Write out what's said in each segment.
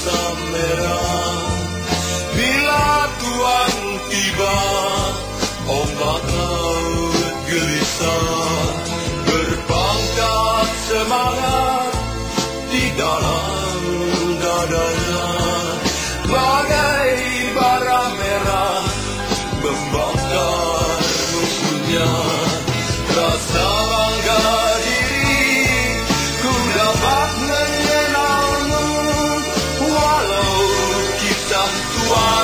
serasa merah Bila Tuhan tiba Ombak laut gelisah. Berpangkat semangat Di dalam dadanya. Bagai bara merah Membakar musuhnya. Rasa toi.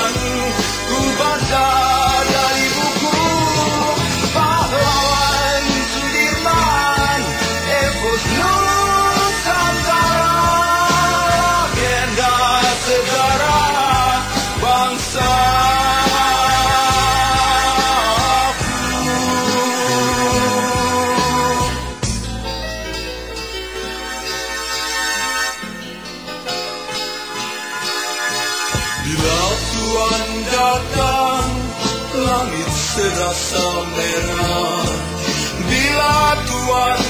Bila Tuhan datang Langit serasa merah. Bila Tuhan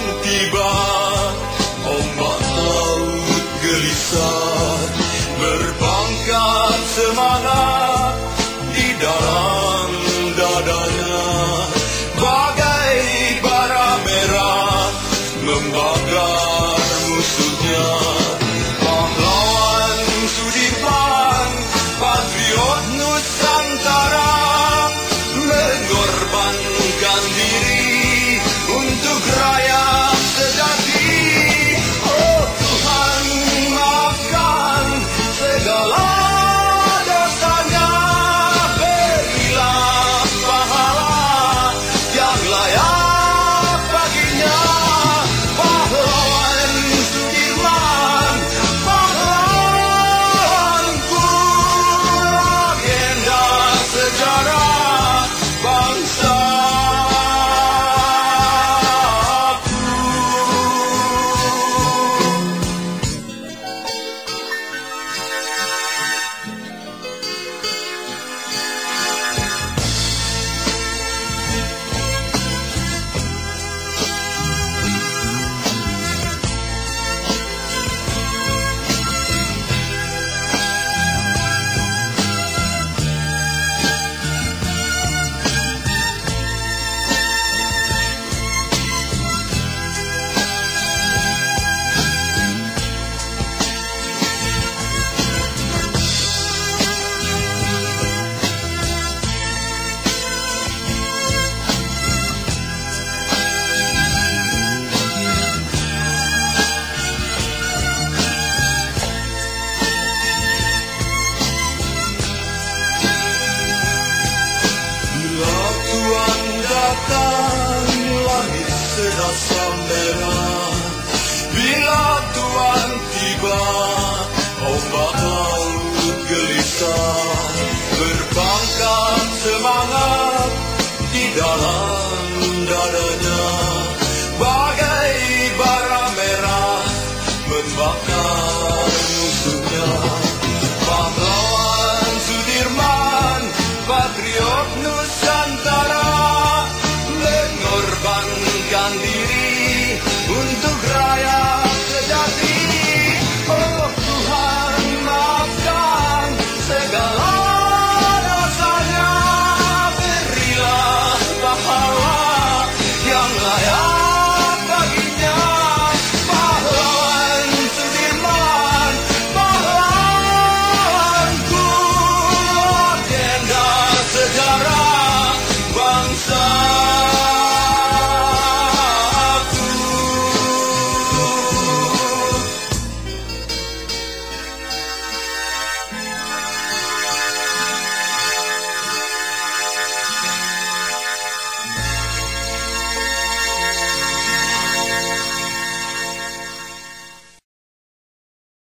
know.